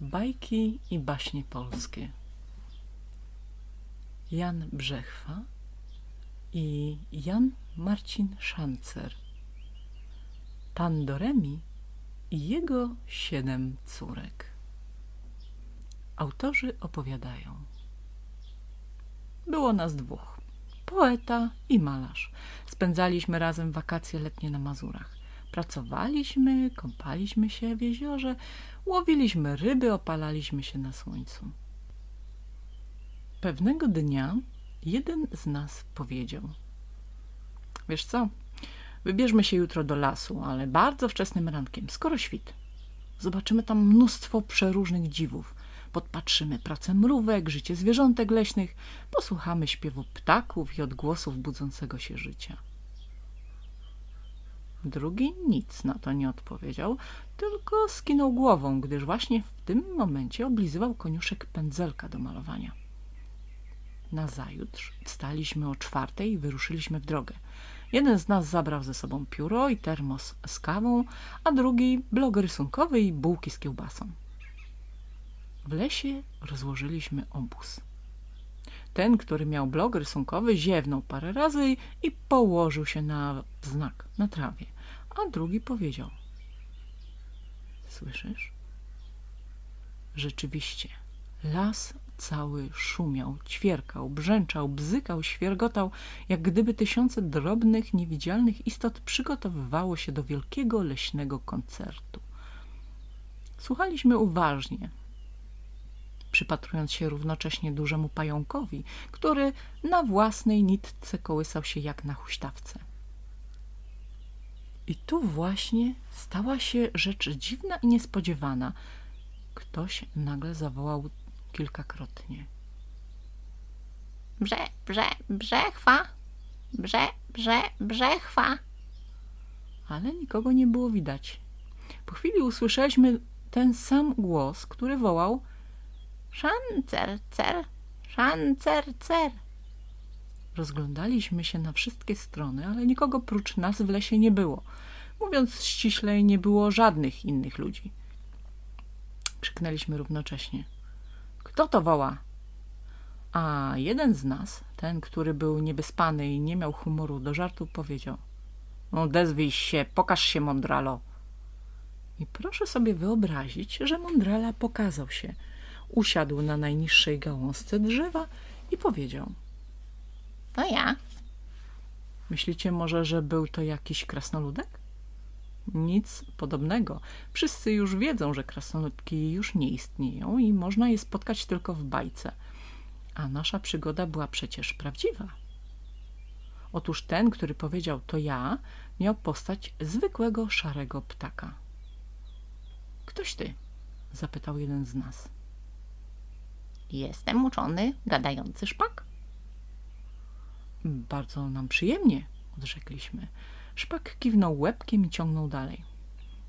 Bajki i baśnie polskie. Jan Brzechwa i Jan Marcin Szancer. Pan Doremi i jego siedem córek. Autorzy opowiadają. Było nas dwóch, poeta i malarz. Spędzaliśmy razem wakacje letnie na Mazurach. Pracowaliśmy, kąpaliśmy się w jeziorze, łowiliśmy ryby, opalaliśmy się na słońcu. Pewnego dnia jeden z nas powiedział Wiesz co, wybierzmy się jutro do lasu, ale bardzo wczesnym rankiem, skoro świt. Zobaczymy tam mnóstwo przeróżnych dziwów. Podpatrzymy pracę mrówek, życie zwierzątek leśnych, posłuchamy śpiewu ptaków i odgłosów budzącego się życia. Drugi nic na to nie odpowiedział, tylko skinął głową, gdyż właśnie w tym momencie oblizywał koniuszek pędzelka do malowania. Nazajutrz wstaliśmy o czwartej i wyruszyliśmy w drogę. Jeden z nas zabrał ze sobą pióro i termos z kawą, a drugi blok rysunkowy i bułki z kiełbasą. W lesie rozłożyliśmy obóz. Ten, który miał blok rysunkowy, ziewnął parę razy i położył się na znak, na trawie, a drugi powiedział Słyszysz? Rzeczywiście, las cały szumiał, ćwierkał, brzęczał, bzykał, świergotał, jak gdyby tysiące drobnych, niewidzialnych istot przygotowywało się do wielkiego leśnego koncertu. Słuchaliśmy uważnie, przypatrując się równocześnie dużemu pająkowi, który na własnej nitce kołysał się jak na huśtawce. I tu właśnie stała się rzecz dziwna i niespodziewana. Ktoś nagle zawołał kilkakrotnie. Brze, brze, brzechwa, brze, brze, brzechwa. Ale nikogo nie było widać. Po chwili usłyszeliśmy ten sam głos, który wołał Szancer, cer, szancer, cer. Rozglądaliśmy się na wszystkie strony, ale nikogo prócz nas w lesie nie było. Mówiąc ściślej, nie było żadnych innych ludzi. Krzyknęliśmy równocześnie. Kto to woła? A jeden z nas, ten, który był niewyspany i nie miał humoru do żartu, powiedział No odezwij się, pokaż się, mądralo. I proszę sobie wyobrazić, że mądrala pokazał się. Usiadł na najniższej gałązce drzewa i powiedział To ja. Myślicie może, że był to jakiś krasnoludek? Nic podobnego. Wszyscy już wiedzą, że krasnoludki już nie istnieją i można je spotkać tylko w bajce. A nasza przygoda była przecież prawdziwa. Otóż ten, który powiedział to ja, miał postać zwykłego szarego ptaka. Ktoś ty? zapytał jeden z nas. Jestem uczony, gadający szpak. Bardzo nam przyjemnie, odrzekliśmy. Szpak kiwnął łebkiem i ciągnął dalej.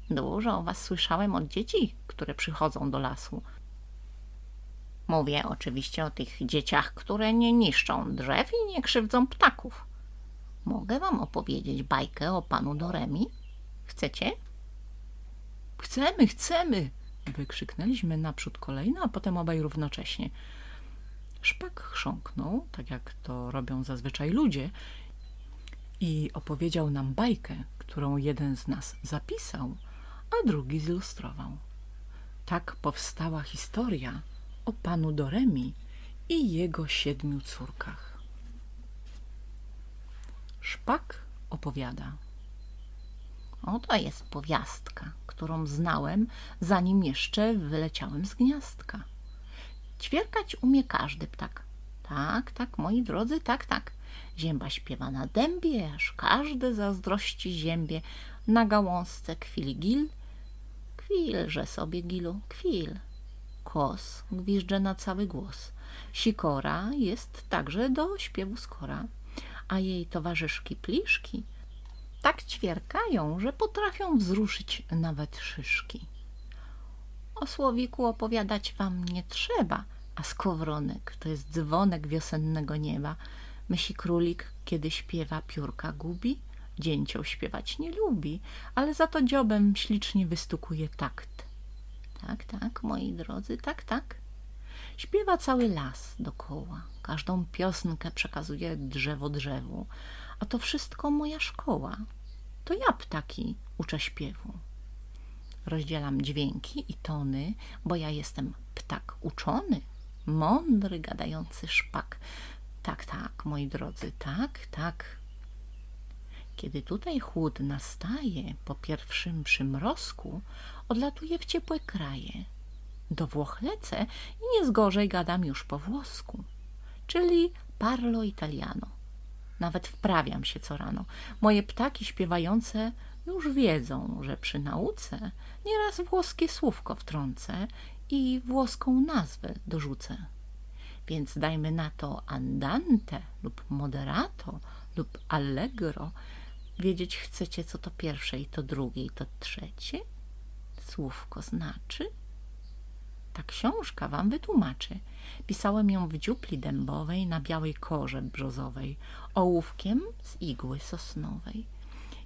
Dużo o was słyszałem od dzieci, które przychodzą do lasu. Mówię oczywiście o tych dzieciach, które nie niszczą drzew i nie krzywdzą ptaków. Mogę wam opowiedzieć bajkę o panu Doremi? Chcecie? Chcemy, chcemy! Wykrzyknęliśmy naprzód kolejno, a potem obaj równocześnie. Szpak chrząknął, tak jak to robią zazwyczaj ludzie, i opowiedział nam bajkę, którą jeden z nas zapisał, a drugi zilustrował. Tak powstała historia o panu Doremi i jego siedmiu córkach. Szpak opowiada. Oto jest powiastka, którą znałem, zanim jeszcze wyleciałem z gniazdka. Ćwierkać umie każdy ptak. Tak, tak, moi drodzy, tak, tak. Zięba śpiewa na dębie, aż każde zazdrości ziębie. Na gałązce kwili gil. Kwilże sobie, gilu, kwil. Kos gwizdże na cały głos. Sikora jest także do śpiewu skora, a jej towarzyszki pliszki tak ćwierkają, że potrafią wzruszyć nawet szyszki. O słowiku opowiadać wam nie trzeba, a skowronek to jest dzwonek wiosennego nieba. Myśli królik, kiedy śpiewa, piórka gubi, dzięcioł śpiewać nie lubi, ale za to dziobem ślicznie wystukuje takt. Tak, tak, moi drodzy, tak, tak. Śpiewa cały las dokoła, każdą piosnkę przekazuje drzewo drzewu, a to wszystko moja szkoła. To ja ptaki uczę śpiewu. Rozdzielam dźwięki i tony, bo ja jestem ptak uczony, mądry, gadający szpak. Tak, tak, moi drodzy, tak, tak. Kiedy tutaj chłód nastaje po pierwszym przymrozku, odlatuję w ciepłe kraje. Do Włoch lecę i nie zgorzej gadam już po włosku, czyli parlo italiano. Nawet wprawiam się co rano. Moje ptaki śpiewające już wiedzą, że przy nauce nieraz włoskie słówko wtrącę i włoską nazwę dorzucę. Więc dajmy na to andante lub moderato lub allegro. Wiedzieć chcecie, co to pierwsze i to drugie i to trzecie? Słówko znaczy? Ta książka wam wytłumaczy. Pisałem ją w dziupli dębowej na białej korze brzozowej, ołówkiem z igły sosnowej.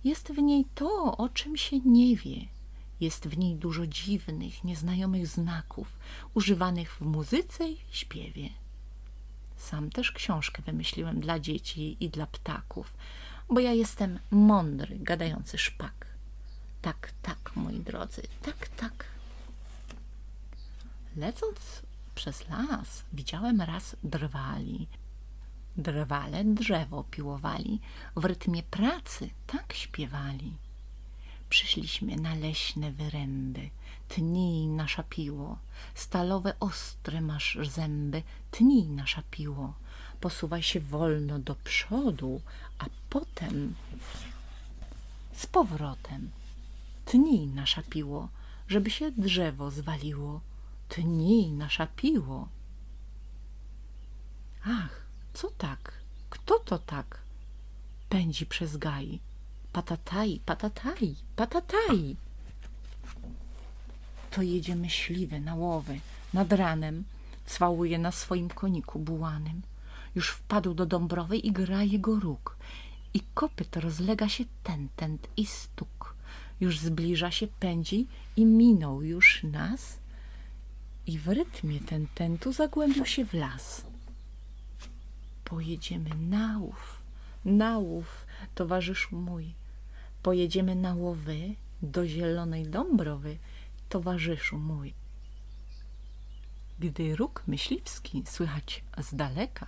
Jest w niej to, o czym się nie wie. Jest w niej dużo dziwnych, nieznajomych znaków, używanych w muzyce i śpiewie. Sam też książkę wymyśliłem dla dzieci i dla ptaków, bo ja jestem mądry, gadający szpak. Tak, tak, moi drodzy, tak, tak. Lecąc przez las, widziałem raz drwali. Drwale drzewo piłowali, w rytmie pracy tak śpiewali. Przyszliśmy na leśne wyręby, tnij nasza piło, stalowe ostre masz zęby, tnij nasza piło. Posuwaj się wolno do przodu, a potem z powrotem. Tnij nasza piło, żeby się drzewo zwaliło. Tnij nasza piło. Ach, co tak? Kto to tak? Pędzi przez gaj. Patataj, patataj, patataj. To jedzie myśliwy na łowy, nad ranem, cwałuje na swoim koniku bułanym. Już wpadł do Dąbrowej i gra jego róg. I kopyt rozlega się tentent i stuk. Już zbliża się, pędzi i minął już nas. I w rytmie tententu zagłębił się w las. Pojedziemy na łów, na łów, towarzyszu mój. Pojedziemy na łowy do zielonej Dąbrowy, towarzyszu mój. Gdy róg myśliwski słychać z daleka,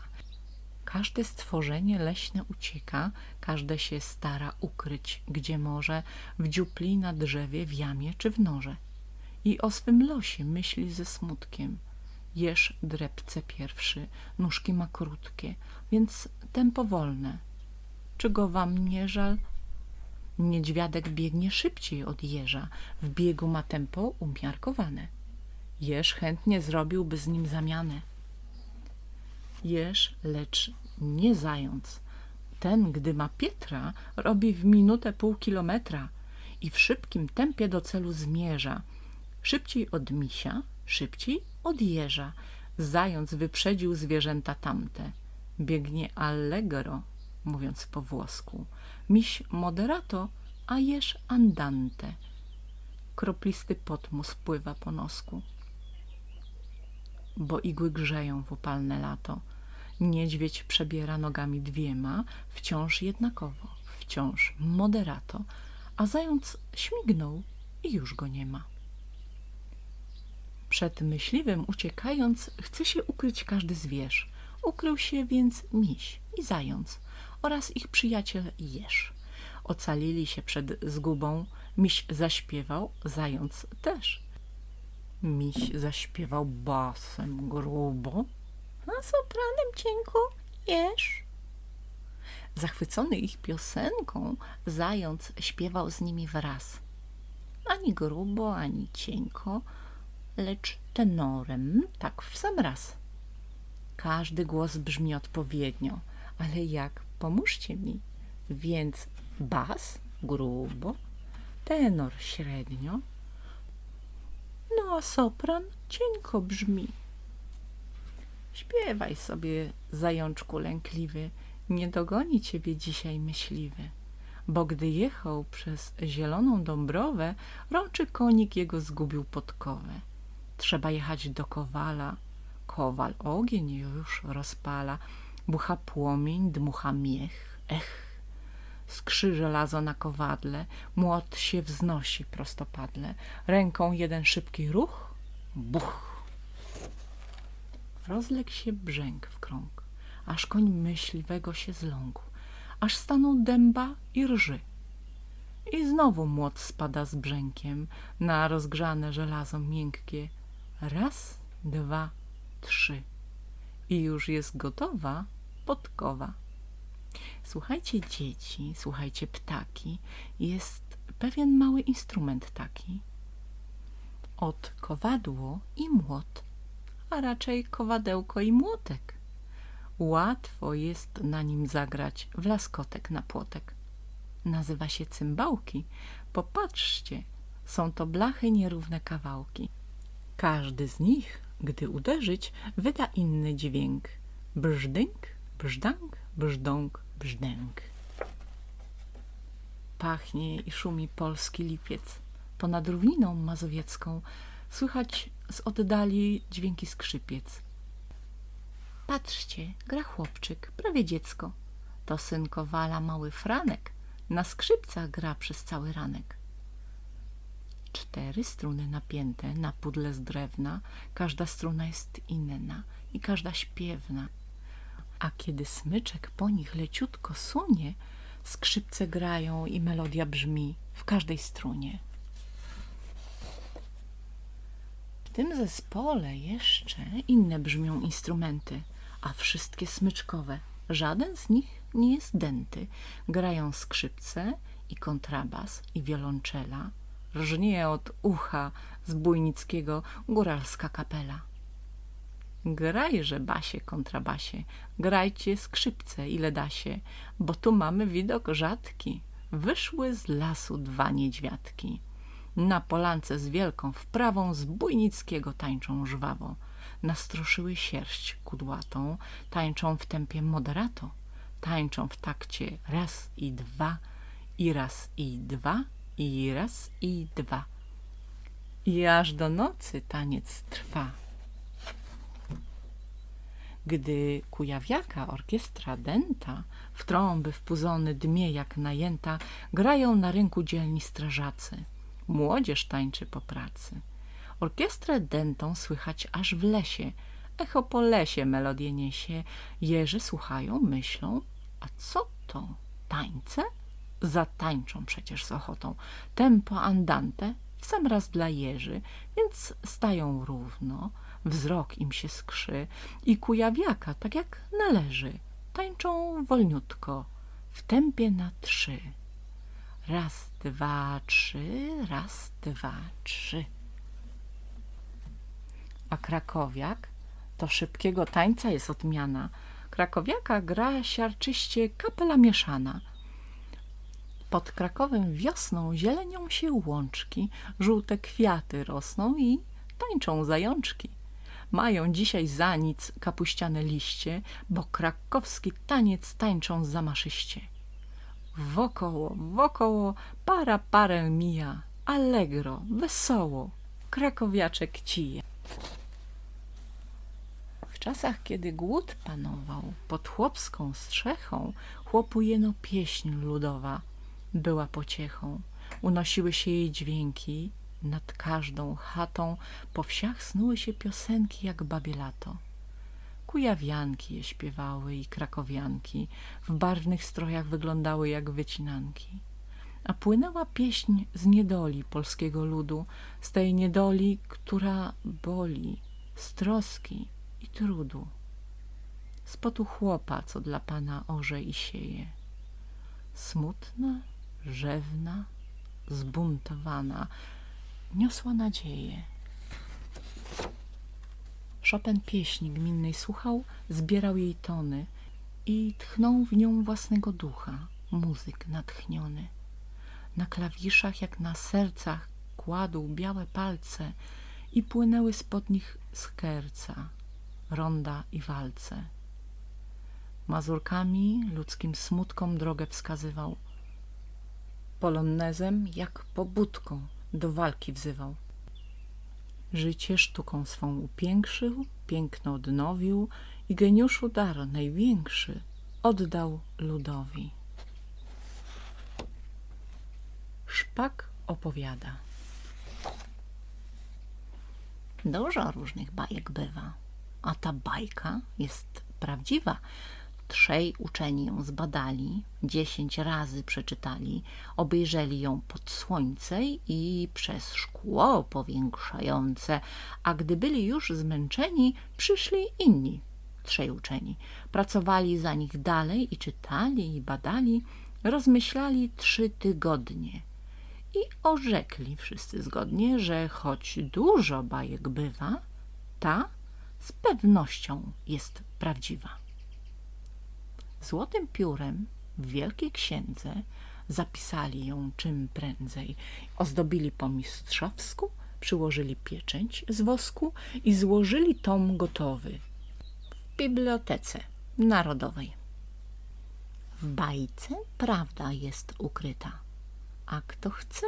każde stworzenie leśne ucieka, każde się stara ukryć, gdzie może, w dziupli, na drzewie, w jamie czy w norze. I o swym losie myśli ze smutkiem. Jesz drepce pierwszy, nóżki ma krótkie, więc tempo wolne. Czy go wam nie żal? Niedźwiadek biegnie szybciej od jeża, w biegu ma tempo umiarkowane. Jeż chętnie zrobiłby z nim zamianę. Jeż, lecz nie zając. Ten, gdy ma Pietra, robi w minutę pół kilometra i w szybkim tempie do celu zmierza. Szybciej od misia, szybciej od jeża. Zając wyprzedził zwierzęta tamte. Biegnie allegro, mówiąc po włosku. Miś moderato, a jeż andante. Kroplisty pot mu spływa po nosku. Bo igły grzeją w upalne lato. Niedźwiedź przebiera nogami dwiema, wciąż jednakowo, wciąż moderato, a zając śmignął i już go nie ma. Przed myśliwym uciekając, chce się ukryć każdy zwierz. Ukrył się więc miś i zając oraz ich przyjaciel jeż. Ocalili się przed zgubą, miś zaśpiewał, zając też. Miś zaśpiewał basem grubo, a sopranem cienko jesz. Zachwycony ich piosenką, zając śpiewał z nimi wraz. Ani grubo, ani cienko, lecz tenorem, tak w sam raz. Każdy głos brzmi odpowiednio, ale jak? Pomóżcie mi. Więc bas grubo, tenor średnio, no a sopran cienko brzmi. Śpiewaj sobie, zajączku lękliwy, nie dogoni ciebie dzisiaj myśliwy. Bo gdy jechał przez zieloną dąbrowę, rączy konik jego zgubił podkowę. Trzeba jechać do kowala. Kowal ogień już rozpala, bucha płomień, dmucha miech. Ech! Skrzy żelazo na kowadle, młot się wznosi prostopadle. Ręką jeden szybki ruch, buch! Rozległ się brzęk w krąg, aż koń myśliwego się zląkł, aż stanął dęba i rży. I znowu młot spada z brzękiem na rozgrzane żelazo miękkie. Raz, dwa, trzy. I już jest gotowa podkowa. Słuchajcie dzieci, słuchajcie ptaki, jest pewien mały instrument taki. Od kowadło i młot, a raczej kowadełko i młotek. Łatwo jest na nim zagrać w laskotek na płotek. Nazywa się cymbałki. Popatrzcie, są to blachy nierówne kawałki. Każdy z nich, gdy uderzyć, wyda inny dźwięk. Brzdynk, brzdang, brzdąg, brzdęk. Pachnie i szumi polski lipiec. Ponad równiną mazowiecką słychać z oddali dźwięki skrzypiec. Patrzcie, gra chłopczyk, prawie dziecko. To syn Kowala, mały Franek. Na skrzypcach gra przez cały ranek. Cztery struny napięte na pudle z drewna, każda struna jest inna i każda śpiewna. A kiedy smyczek po nich leciutko sunie, skrzypce grają i melodia brzmi w każdej strunie. W tym zespole jeszcze inne brzmią instrumenty, a wszystkie smyczkowe. Żaden z nich nie jest dęty. Grają skrzypce i kontrabas i wiolonczela. Rżnie od ucha zbójnickiego góralska kapela. Grajże, basie, kontrabasie, grajcie skrzypce, ile da się, bo tu mamy widok rzadki. Wyszły z lasu dwa niedźwiadki. Na polance z wielką wprawą zbójnickiego tańczą żwawo. Nastroszyły sierść kudłatą, tańczą w tempie moderato. Tańczą w takcie raz i dwa, i raz i dwa, i raz i dwa. I aż do nocy taniec trwa. Gdy kujawiaka orkiestra dęta w trąby wpuzony dmie jak najęta, grają na rynku dzielni strażacy. Młodzież tańczy po pracy. Orkiestrę dętą słychać aż w lesie. Echo po lesie melodię niesie. Jeże słuchają, myślą, a co to? Tańce? Zatańczą przecież z ochotą. Tempo andante w sam raz dla jeży, więc stają równo, wzrok im się skrzy i kujawiaka, tak jak należy, tańczą wolniutko, w tempie na trzy. Raz, dwa, trzy, raz, dwa, trzy. A krakowiak to szybkiego tańca jest odmiana. Krakowiaka gra siarczyście kapela mieszana. Pod Krakowem wiosną zielenią się łączki, żółte kwiaty rosną i tańczą zajączki. Mają dzisiaj za nic kapuściane liście, bo krakowski taniec tańczą zamaszyście. Wokoło, wokoło, para parę mija, allegro, wesoło, krakowiaczek cije. W czasach, kiedy głód panował, pod chłopską strzechą chłopu jeno pieśń ludowa była pociechą. Unosiły się jej dźwięki, nad każdą chatą po wsiach snuły się piosenki jak babie lato. Kujawianki je śpiewały i krakowianki, w barwnych strojach wyglądały jak wycinanki. A płynęła pieśń z niedoli polskiego ludu, z tej niedoli, która boli, z troski i trudu. Z potu chłopa, co dla pana orze i sieje. Smutna, rzewna, zbuntowana, niosła nadzieję. Chopin pieśni gminnej słuchał, zbierał jej tony i tchnął w nią własnego ducha, muzyk natchniony. Na klawiszach jak na sercach kładł białe palce i płynęły spod nich skerca, ronda i walce. Mazurkami ludzkim smutkom drogę wskazywał. Polonezem jak pobudką do walki wzywał. Życie sztuką swą upiększył, piękno odnowił i geniuszu dar największy oddał ludowi. Szpak opowiada. Dużo różnych bajek bywa, a ta bajka jest prawdziwa. Trzej uczeni ją zbadali, dziesięć razy przeczytali, obejrzeli ją pod słońce i przez szkło powiększające, a gdy byli już zmęczeni, przyszli inni trzej uczeni. Pracowali za nich dalej i czytali i badali, rozmyślali trzy tygodnie i orzekli wszyscy zgodnie, że choć dużo bajek bywa, ta z pewnością jest prawdziwa. Złotym piórem w Wielkiej Księdze zapisali ją czym prędzej, ozdobili po mistrzowsku, przyłożyli pieczęć z wosku i złożyli tom gotowy w Bibliotece Narodowej. W bajce prawda jest ukryta, a kto chce,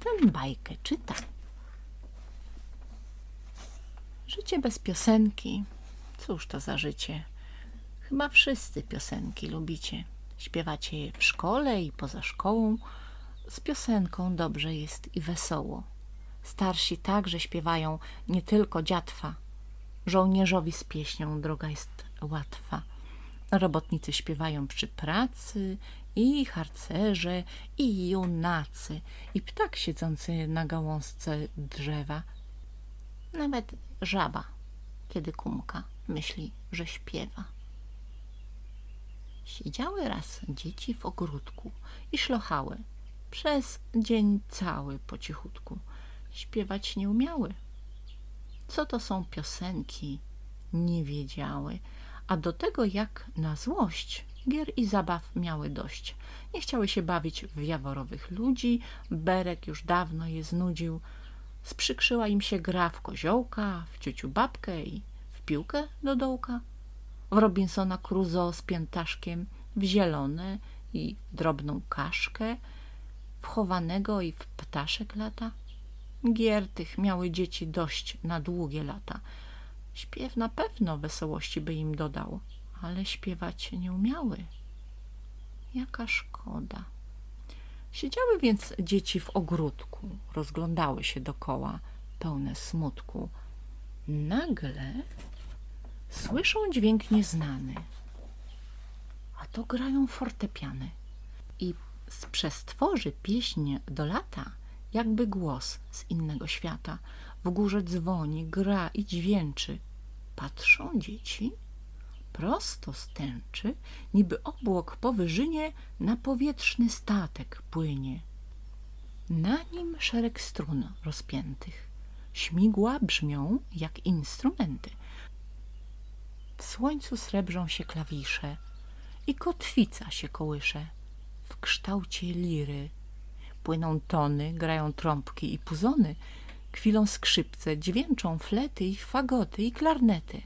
ten bajkę czyta. Życie bez piosenki, cóż to za życie? Chyba wszyscy piosenki lubicie. Śpiewacie je w szkole i poza szkołą. Z piosenką dobrze jest i wesoło. Starsi także śpiewają nie tylko dziatwa. Żołnierzowi z pieśnią droga jest łatwa. Robotnicy śpiewają przy pracy i harcerze, i junacy, i ptak siedzący na gałązce drzewa. Nawet żaba, kiedy kumka myśli, że śpiewa. Siedziały raz dzieci w ogródku i szlochały przez dzień cały po cichutku. Śpiewać nie umiały. Co to są piosenki, nie wiedziały, a do tego jak na złość gier i zabaw miały dość. Nie chciały się bawić w jaworowych ludzi, Berek już dawno je znudził. Sprzykrzyła im się gra w koziołka, w ciuciu babkę i w piłkę do dołka w Robinsona Crusoe z piętaszkiem, w zielone i drobną kaszkę, w chowanego i w ptaszek lata. Gier tych miały dzieci dość na długie lata. Śpiew na pewno wesołości by im dodał, ale śpiewać nie umiały. Jaka szkoda. Siedziały więc dzieci w ogródku, rozglądały się dokoła, pełne smutku. Nagle słyszą dźwięk nieznany, a to grają fortepiany i z przestworzy pieśń do lata, jakby głos z innego świata. W górze dzwoni, gra i dźwięczy. Patrzą dzieci, prosto stęczy, niby obłok po wyżynie na powietrzny statek płynie. Na nim szereg strun rozpiętych. Śmigła brzmią jak instrumenty. W słońcu srebrzą się klawisze i kotwica się kołysze w kształcie liry. Płyną tony, grają trąbki i puzony, kwilą skrzypce, dźwięczą flety i fagoty i klarnety.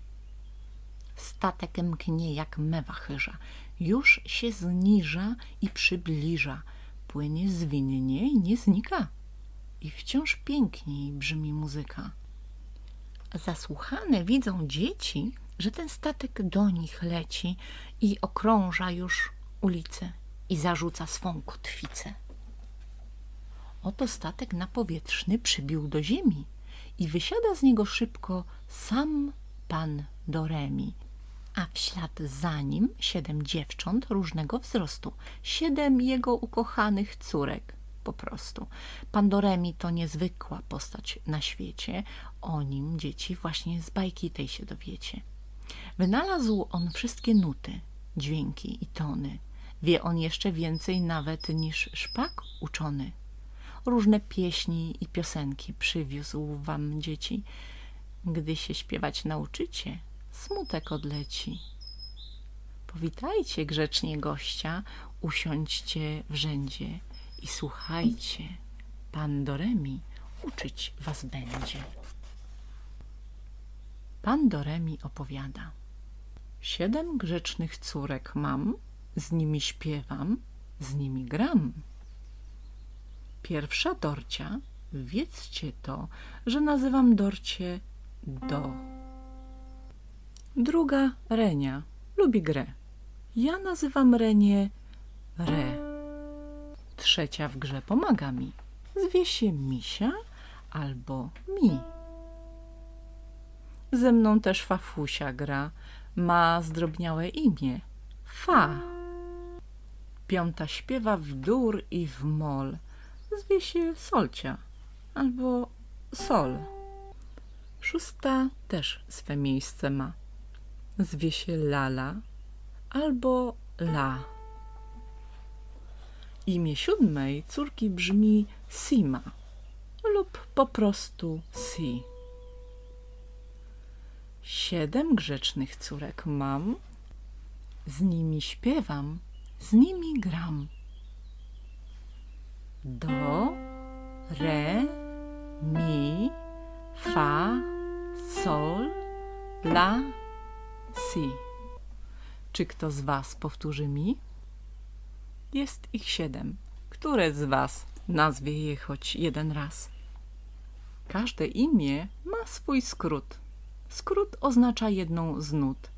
Statek mknie jak mewa chyża, już się zniża i przybliża, płynie zwinnie i nie znika. I wciąż piękniej brzmi muzyka. Zasłuchane widzą dzieci, że ten statek do nich leci i okrąża już ulicę i zarzuca swą kotwicę. Oto statek napowietrzny przybił do ziemi i wysiada z niego szybko sam pan Doremi, a w ślad za nim siedem dziewcząt różnego wzrostu, siedem jego ukochanych córek po prostu. Pan Doremi to niezwykła postać na świecie, o nim dzieci właśnie z bajki tej się dowiecie. Wynalazł on wszystkie nuty, dźwięki i tony. Wie on jeszcze więcej nawet niż szpak uczony. Różne pieśni i piosenki przywiózł wam dzieci. Gdy się śpiewać nauczycie, smutek odleci. Powitajcie grzecznie gościa, usiądźcie w rzędzie i słuchajcie. Pan Doremi uczyć was będzie. Pan Doremi opowiada. Siedem grzecznych córek mam, z nimi śpiewam, z nimi gram. Pierwsza Dorcia Wiedzcie to, że nazywam Dorcie Do. Druga Renia lubi grę. Ja nazywam Renię Re. Trzecia w grze pomaga mi. Zwie się Misia albo Mi. Ze mną też Fafusia gra. Ma zdrobniałe imię. Fa. Piąta śpiewa w dur i w mol. Zwie się Solcia albo Sol. Szósta też swe miejsce ma. Zwie się Lala albo La. Imię siódmej córki brzmi Sima lub po prostu Si. Siedem grzecznych córek mam, z nimi śpiewam, z nimi gram. Do, re, mi, fa, sol, la, si. Czy kto z was powtórzy mi? Jest ich siedem. Które z was nazwie je choć jeden raz? Każde imię ma swój skrót. Skrót oznacza jedną z nut.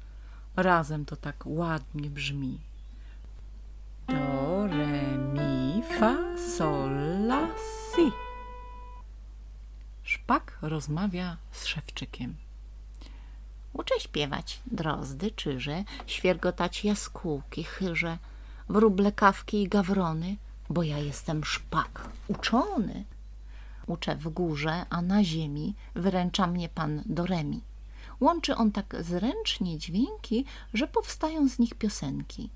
Razem to tak ładnie brzmi. Do, re, mi, fa, sol, la, si. Szpak rozmawia z szewczykiem. Uczę śpiewać drozdy, czyże, świergotać jaskółki, chyże, wróble kawki i gawrony, bo ja jestem szpak, uczony. Uczę w górze, a na ziemi wyręcza mnie pan Doremi. Łączy on tak zręcznie dźwięki, że powstają z nich piosenki.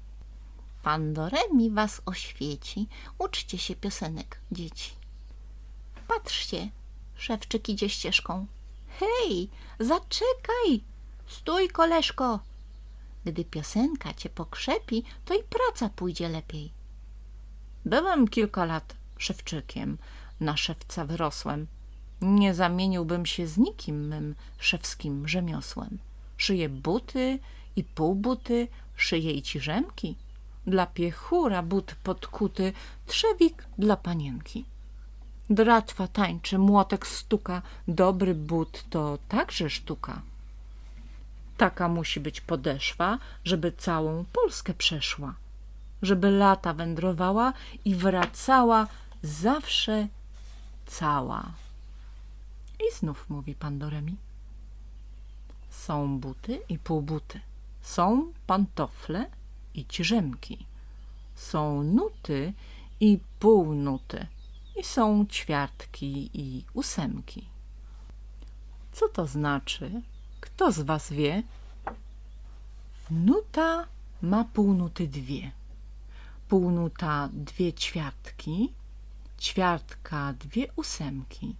Pan Doremi was oświeci, uczcie się piosenek, dzieci. Patrzcie, szewczyk idzie ścieżką. Hej, zaczekaj! Stój, koleżko! Gdy piosenka cię pokrzepi, to i praca pójdzie lepiej. Byłem kilka lat szewczykiem, na szewca wyrosłem. Nie zamieniłbym się z nikim mym szewskim rzemiosłem. Szyję buty i półbuty, szyję i ciżemki. Dla piechura but podkuty, trzewik dla panienki. Dratwa tańczy, młotek stuka, dobry but to także sztuka. Taka musi być podeszwa, żeby całą Polskę przeszła, żeby lata wędrowała i wracała zawsze cała. I znów mówi pan. Są buty i półbuty, są pantofle i ciżemki, są nuty i półnuty, i są ćwiartki i ósemki. Co to znaczy? Kto z was wie? Nuta ma półnuty dwie. Półnuta dwie ćwiartki, ćwiartka dwie ósemki.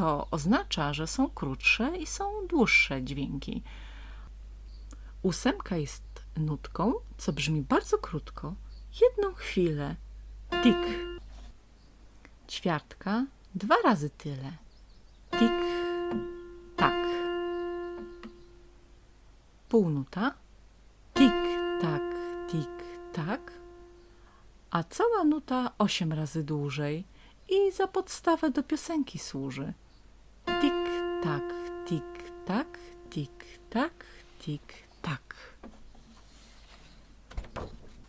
To oznacza, że są krótsze i są dłuższe dźwięki. Ósemka jest nutką, co brzmi bardzo krótko, jedną chwilę. Tik. Ćwiartka dwa razy tyle. Tik, tak. Półnuta. Tik, tak, tik, tak. A cała nuta osiem razy dłużej i za podstawę do piosenki służy. Tik, tak, tik, tak, tik, tak, tik, tak.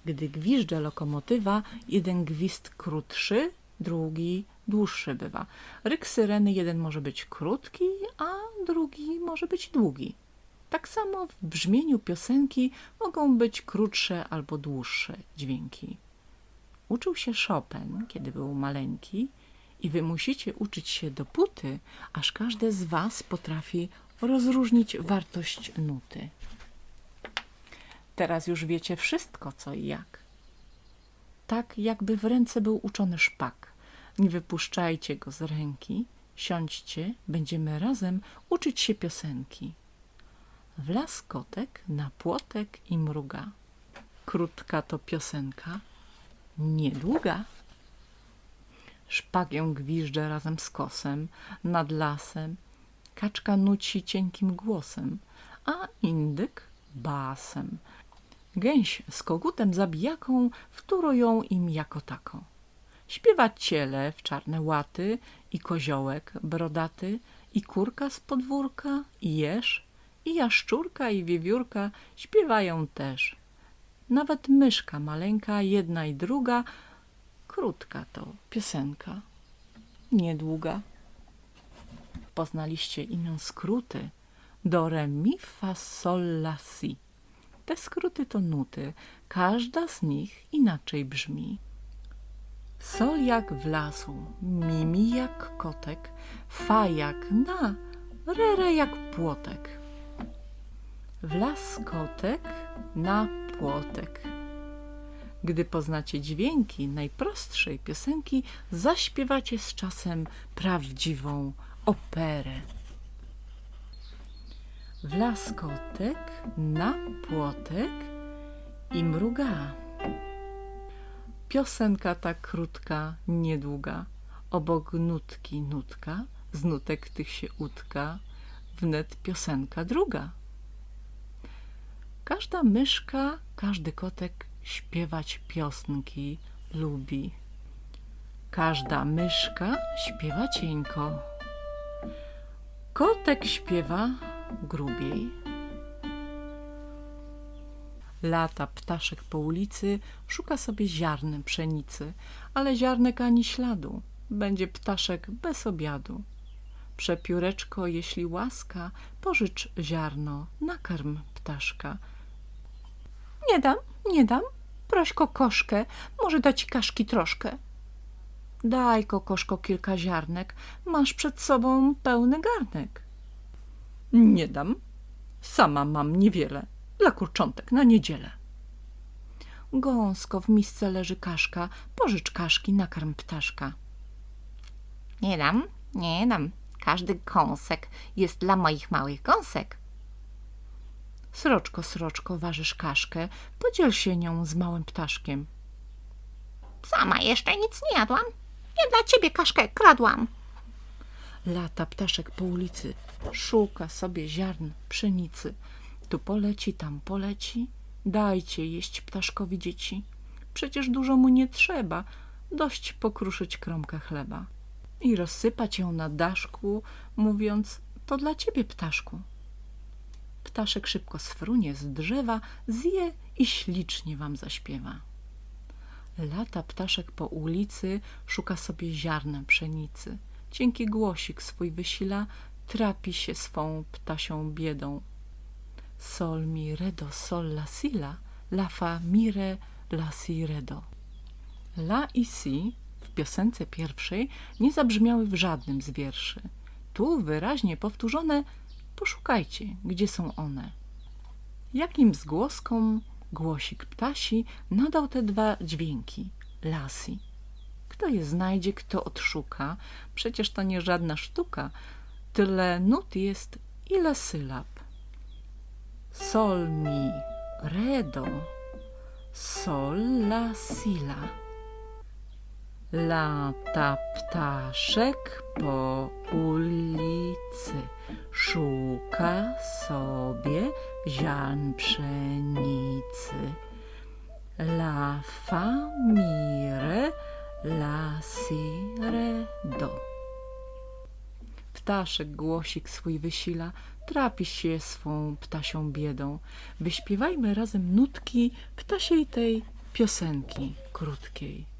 Gdy gwiżdże lokomotywa, jeden gwizd krótszy, drugi dłuższy bywa. Ryk syreny jeden może być krótki, a drugi może być długi. Tak samo w brzmieniu piosenki mogą być krótsze albo dłuższe dźwięki. Uczył się Chopin, kiedy był maleńki i wy musicie uczyć się dopóty, aż każde z was potrafi rozróżnić wartość nuty. Teraz już wiecie wszystko, co i jak. Tak, jakby w ręce był uczony szpak. Nie wypuszczajcie go z ręki, siądźcie, będziemy razem uczyć się piosenki. Wlazł kotek na płotek i mruga. Krótka to piosenka, niedługa. Szpagię gwiżdżę razem z kosem nad lasem, kaczka nuci cienkim głosem, a indyk basem. Gęś z kogutem zabijaką wtórują im jako taką. Śpiewa cielew, czarne łaty i koziołek brodaty i kurka z podwórka i jeż i jaszczurka i wiewiórka śpiewają też. Nawet myszka maleńka, jedna i druga, krótka to piosenka, niedługa. Poznaliście imię skróty do re mi fa sol la si. Te skróty to nuty, każda z nich inaczej brzmi. Sol jak w lasu, mimi jak kotek, fa jak na, re re jak płotek. W las kotek, na płotek. Gdy poznacie dźwięki najprostszej piosenki, zaśpiewacie z czasem prawdziwą operę. W las kotek, na płotek i mruga. Piosenka ta krótka, niedługa, obok nutki nutka, z nutek tych się utka, wnet piosenka druga. Każda myszka, każdy kotek śpiewać piosenki lubi. Każda myszka śpiewa cienko. Kotek śpiewa grubiej. Lata ptaszek po ulicy, szuka sobie ziarnem pszenicy, ale ziarnek ani śladu. Będzie ptaszek bez obiadu. Przepióreczko, jeśli łaska, pożycz ziarno, nakarm ptaszka. Nie dam, nie dam, proś kokoszkę, może da ci kaszki troszkę. Daj, kokoszko, kilka ziarnek, masz przed sobą pełny garnek. Nie dam, sama mam niewiele, dla kurczątek na niedzielę. Gąsko, w misce leży kaszka, pożycz kaszki, nakarm ptaszka. Nie dam, nie dam. Każdy kąsek jest dla moich małych gąsek. Sroczko, sroczko, ważysz kaszkę, podziel się nią z małym ptaszkiem. Sama jeszcze nic nie jadłam. Nie dla ciebie kaszkę kradłam. Lata ptaszek po ulicy, szuka sobie ziarn pszenicy. Tu poleci, tam poleci, dajcie jeść ptaszkowi dzieci. Przecież dużo mu nie trzeba, dość pokruszyć kromkę chleba. I rozsypać ją na daszku, mówiąc, to dla ciebie, ptaszku. Ptaszek szybko sfrunie z drzewa, zje i ślicznie wam zaśpiewa. Lata ptaszek po ulicy, szuka sobie ziarnem pszenicy. Cienki głosik swój wysila, trapi się swą ptasią biedą. Sol mi re do sol la si la, fa mi re la si re do. La i si w piosence pierwszej nie zabrzmiały w żadnym z wierszy. Tu wyraźnie powtórzone, poszukajcie, gdzie są one. Jakim zgłoskom głosik ptasi nadał te dwa dźwięki, lasi. Kto je znajdzie, kto odszuka, przecież to nie żadna sztuka, tyle nut jest, ile sylab. Sol mi re do, sol la si la. Lata ptaszek po ulicy, szuka sobie ziarn pszenicy. La fa mi re, la si re do. Ptaszek głosik swój wysila, trapi się swą ptasią biedą. Wyśpiewajmy razem nutki ptasiej tej piosenki krótkiej.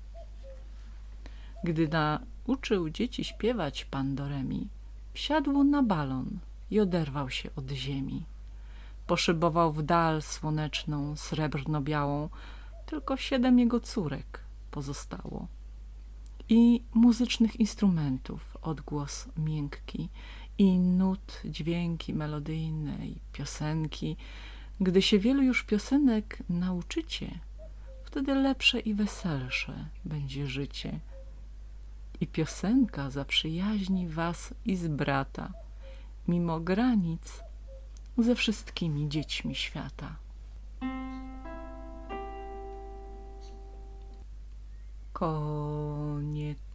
Gdy nauczył dzieci śpiewać pan Doremi, wsiadł na balon i oderwał się od ziemi. Poszybował w dal słoneczną, srebrno-białą, tylko siedem jego córek pozostało. I muzycznych instrumentów odgłos miękki, i nut dźwięki melodyjne i piosenki. Gdy się wielu już piosenek nauczycie, wtedy lepsze i weselsze będzie życie i piosenka zaprzyjaźni was i z brata, mimo granic, ze wszystkimi dziećmi świata. Koniec.